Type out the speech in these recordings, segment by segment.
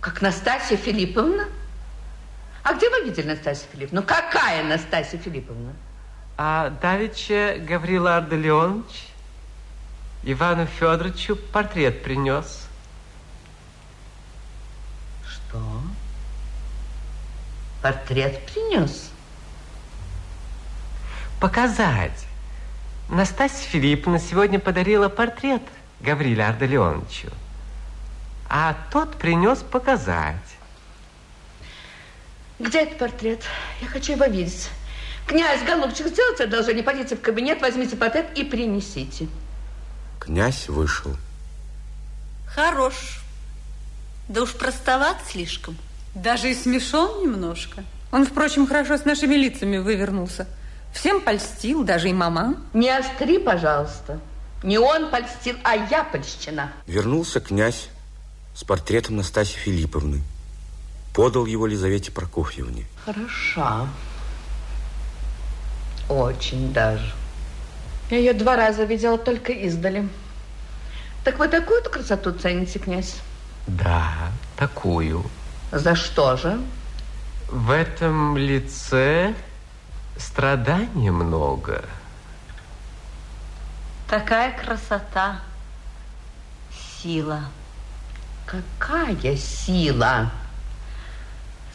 Как Настасья Филипповна? А где вы видели Настасью Филипповну? Какая Настасья Филипповна? А давеча Гаврила Ардалионович Ивану Федоровичу портрет принес. Что? Портрет принес? Показать. Настасья Филипповна сегодня подарила портрет Гавриле Ардалионовичу. А тот принес показать. Где этот портрет? Я хочу его видеть. Князь, голубчик, сделайте одолжение, пойдите в кабинет, возьмите портрет и принесите. Князь вышел. Хорош. Да уж простоват слишком. Даже и смешон немножко. Он, впрочем, хорошо с нашими лицами вывернулся. Всем польстил, даже и мама. Не остри, пожалуйста. Не он польстил, а я польщена. Вернулся князь с портретом Настасьи Филипповны. Подал его Лизавете Прокофьевне. Хороша. Очень даже. Я ее два раза видела только издали. Так вы такую-то красоту цените, князь? Да, такую. За что же? В этом лице страдания много. Такая красота. Сила. Какая сила?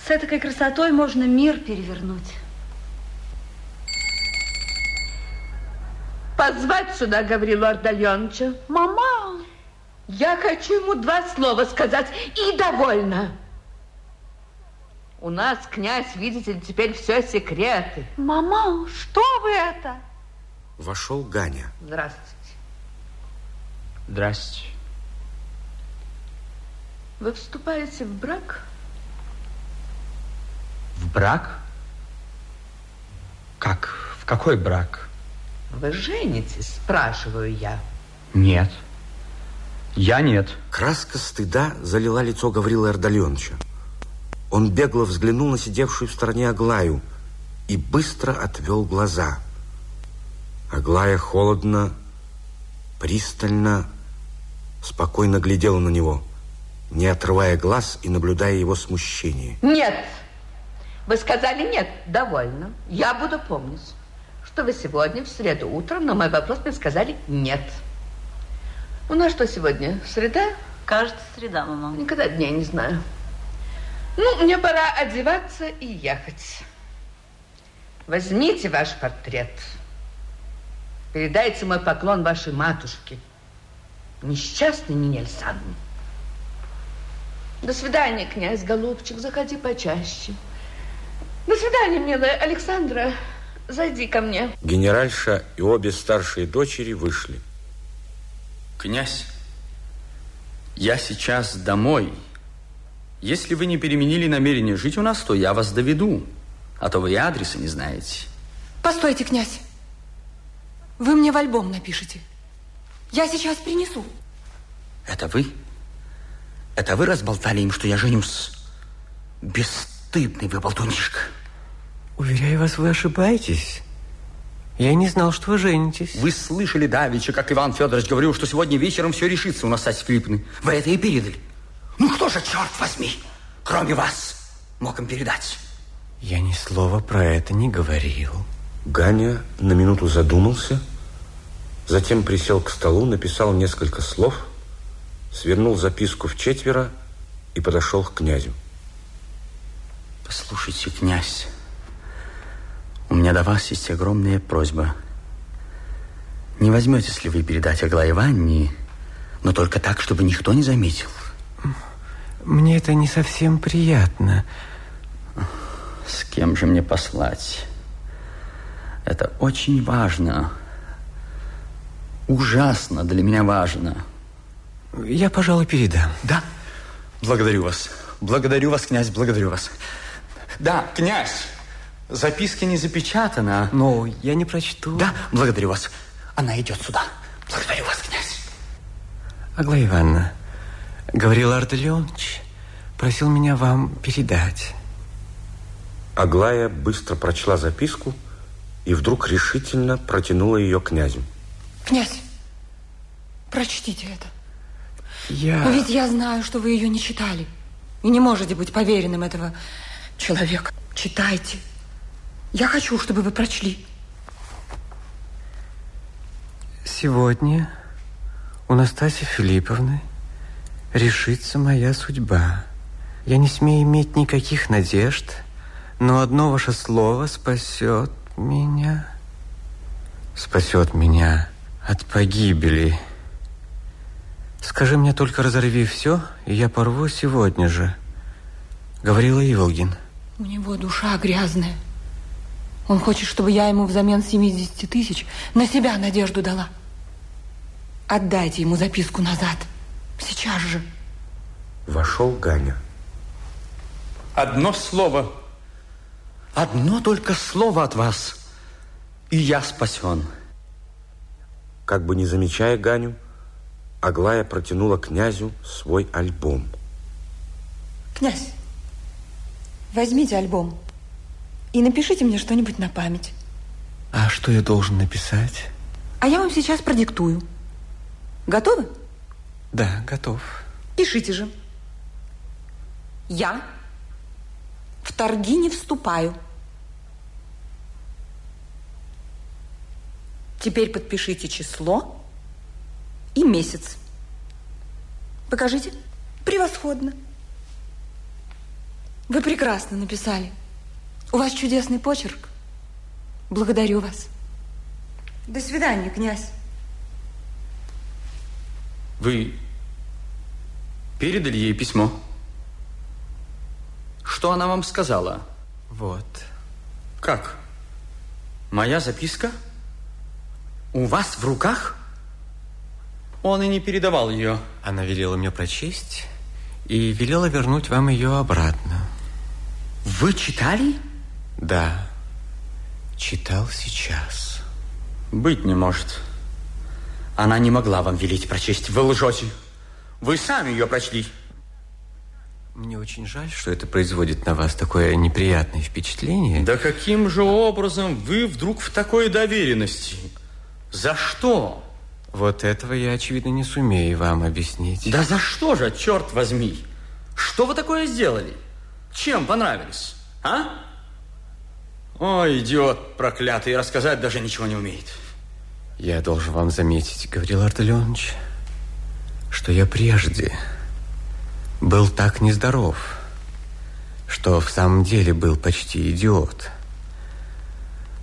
С этой красотой можно мир перевернуть. Позвать сюда Гаврилу Ардальоновича. Мама! Я хочу ему два слова сказать, и довольно. У нас, князь, видите ли, теперь все секреты. Мама, что вы это? Вошел Ганя. Здравствуйте. Здрасте. Вы вступаете в брак? В брак? Как? В какой брак? Вы женитесь, спрашиваю я. Нет. Я нет. Краска стыда залила лицо Гаврила Ардальоновича. Он бегло взглянул на сидевшую в стороне Аглаю и быстро отвел глаза. Аглая холодно, пристально, спокойно глядела на него, не отрывая глаз и наблюдая его смущение. Нет. Вы сказали нет. Довольно. Я буду помнить, что вы сегодня, в среду утром, на мой вопрос мне сказали нет. У нас что сегодня? Среда? Кажется, среда, мама. Никогда дней не знаю. Ну, мне пора одеваться и ехать. Возьмите ваш портрет. Передайте мой поклон вашей матушке, несчастной Нине Александровне. До свидания, князь Голубчик, заходи почаще. До свидания, милая Александра, зайди ко мне. Генеральша и обе старшие дочери вышли. Князь, я сейчас домой. Если вы не переменили намерение жить у нас, то я вас доведу. А то вы и адреса не знаете. Постойте, князь. Вы мне в альбом напишите. Я сейчас принесу. Это вы? Это вы разболтали им, что я женюсь? Бесстыдный вы болтунишка. Уверяю вас, вы ошибаетесь. Я не знал, что вы женитесь. Вы слышали давеча, как Иван Федорович говорил, что сегодня вечером все решится у Настасьи Филипповны. Вы это и передали. Ну, кто же, черт возьми, кроме вас, мог им передать? Я ни слова про это не говорил. Ганя на минуту задумался, затем присел к столу, написал несколько слов, свернул записку в четверо и подошел к князю. Послушайте, князь, у меня до вас есть огромная просьба. Не возьметесь ли вы передать Аглае Ивановне, но только так, чтобы никто не заметил? Мне это не совсем приятно. С кем же мне послать? Это очень важно. Ужасно для меня важно. Я, пожалуй, передам. Да? Благодарю вас. Благодарю вас, князь, благодарю вас. Да, князь, записка не запечатана. Но я не прочту. Да, благодарю вас. Она идет сюда. Благодарю вас, князь. Аглая Ивановна, говорил Артем Леонович, просил меня вам передать. Аглая быстро прочла записку и вдруг решительно протянула ее князю. Князь, прочтите это. Я... Но ведь я знаю, что вы ее не читали. И не можете быть поверенным этого человека. Читайте. Я хочу, чтобы вы прочли. Сегодня у Настасьи Филипповны решится моя судьба. Я не смею иметь никаких надежд, но одно ваше слово спасет меня. Спасет меня от погибели. Скажи мне только, разорви все, и я порву сегодня же. Говорила Иволгин. У него душа грязная. Он хочет, чтобы я ему взамен 70 тысяч на себя надежду дала. Отдайте ему записку назад. Сейчас же. Вошел Ганя. Одно слово, одно только слово от вас, и я спасен. Как бы не замечая Ганю, Аглая протянула князю свой альбом. Князь, возьмите альбом и напишите мне что-нибудь на память. А что я должен написать? А я вам сейчас продиктую. Готовы? Да, готов. Пишите же. Я в торги не вступаю. Теперь подпишите число и месяц. Покажите. Превосходно. Вы прекрасно написали. У вас чудесный почерк. Благодарю вас. До свидания, князь. Вы передали ей письмо? Что она вам сказала? Вот. Как? Моя записка? У вас в руках? Он и не передавал ее. Она велела мне прочесть и велела вернуть вам ее обратно. Вы читали? Да, читал сейчас. Быть не может. Она не могла вам велеть прочесть. Вы лжете. Вы сами ее прочли. Мне очень жаль, что это производит на вас такое неприятное впечатление. Да каким же образом вы вдруг в такой доверенности? За что? Вот этого я, очевидно, не сумею вам объяснить. Да за что же, черт возьми? Что вы такое сделали? Чем понравились, а? Ой, идиот проклятый, рассказать даже ничего не умеет. Я должен вам заметить, Гаврил Артальонович, что я прежде был так нездоров, что в самом деле был почти идиот.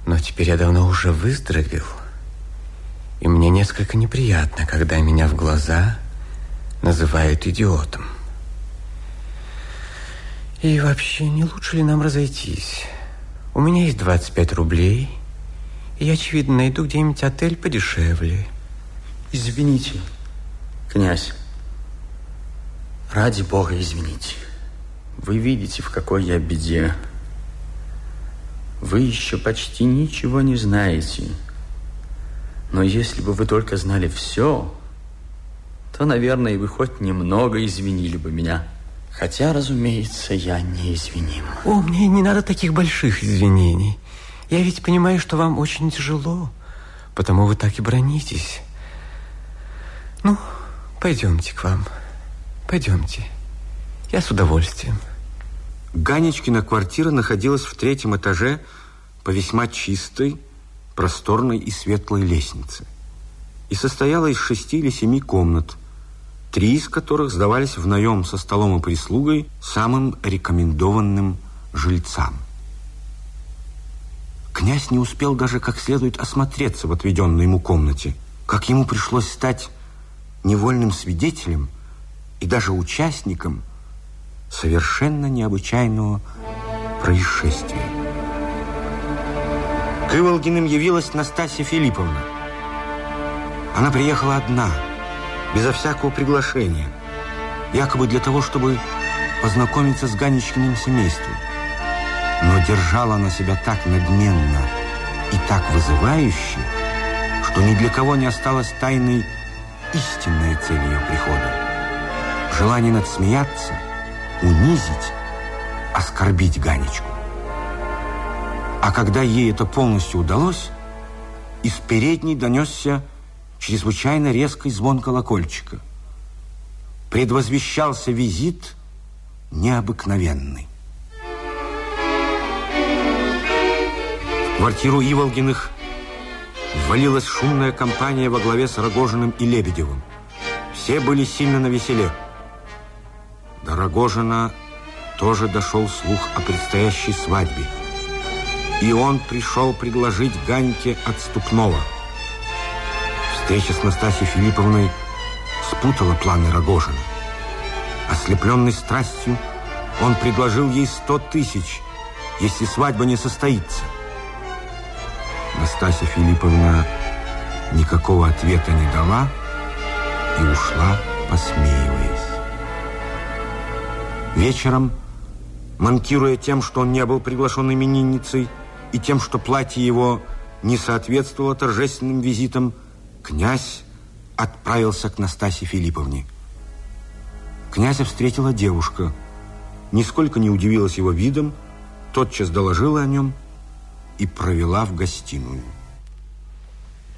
Но теперь я давно уже выздоровел, и мне несколько неприятно, когда меня в глаза называют идиотом. И вообще, не лучше ли нам разойтись? У меня есть 25 рублей, и я, очевидно, найду где-нибудь отель подешевле. Извините, князь. Ради бога, извините. Вы видите, в какой я беде. Вы еще почти ничего не знаете. Но если бы вы только знали все, то, наверное, вы хоть немного извинили бы меня. Хотя, разумеется, я не извиним. О, мне не надо таких больших извинений. Я ведь понимаю, что вам очень тяжело, потому вы так и бронитесь. Ну, пойдемте к вам. Пойдемте. Я с удовольствием. Ганечкина квартира находилась в третьем этаже по весьма чистой, просторной и светлой лестнице и состояла из шести или семи комнат, три из которых сдавались в наем со столом и прислугой самым рекомендованным жильцам. Князь не успел даже как следует осмотреться в отведенной ему комнате, как ему пришлось стать невольным свидетелем и даже участником совершенно необычайного происшествия. К Иволгиным явилась Настасья Филипповна. Она приехала одна, безо всякого приглашения, якобы для того, чтобы познакомиться с Ганечкиным семейством. Но держала она себя так надменно и так вызывающе, что ни для кого не осталась тайной истинная цель ее прихода. Желание надсмеяться, унизить, оскорбить Ганечку. А когда ей это полностью удалось, из передней донесся чрезвычайно резкий звон колокольчика. Предвозвещался визит необыкновенный. В квартиру Иволгиных ввалилась шумная компания во главе с Рогожиным и Лебедевым. Все были сильно навеселе. До Рогожина тоже дошел слух о предстоящей свадьбе. И он пришел предложить Ганьке отступного. Встреча с Настасьей Филипповной спутала планы Рогожина. Ослепленный страстью, он предложил ей сто тысяч, если свадьба не состоится. Настасья Филипповна никакого ответа не дала и ушла, посмеиваясь. Вечером, манкируя тем, что он не был приглашен именинницей, и тем, что платье его не соответствовало торжественным визитам, князь отправился к Настасье Филипповне. Князя встретила девушка. Нисколько не удивилась его видом, тотчас доложила о нем и провела в гостиную.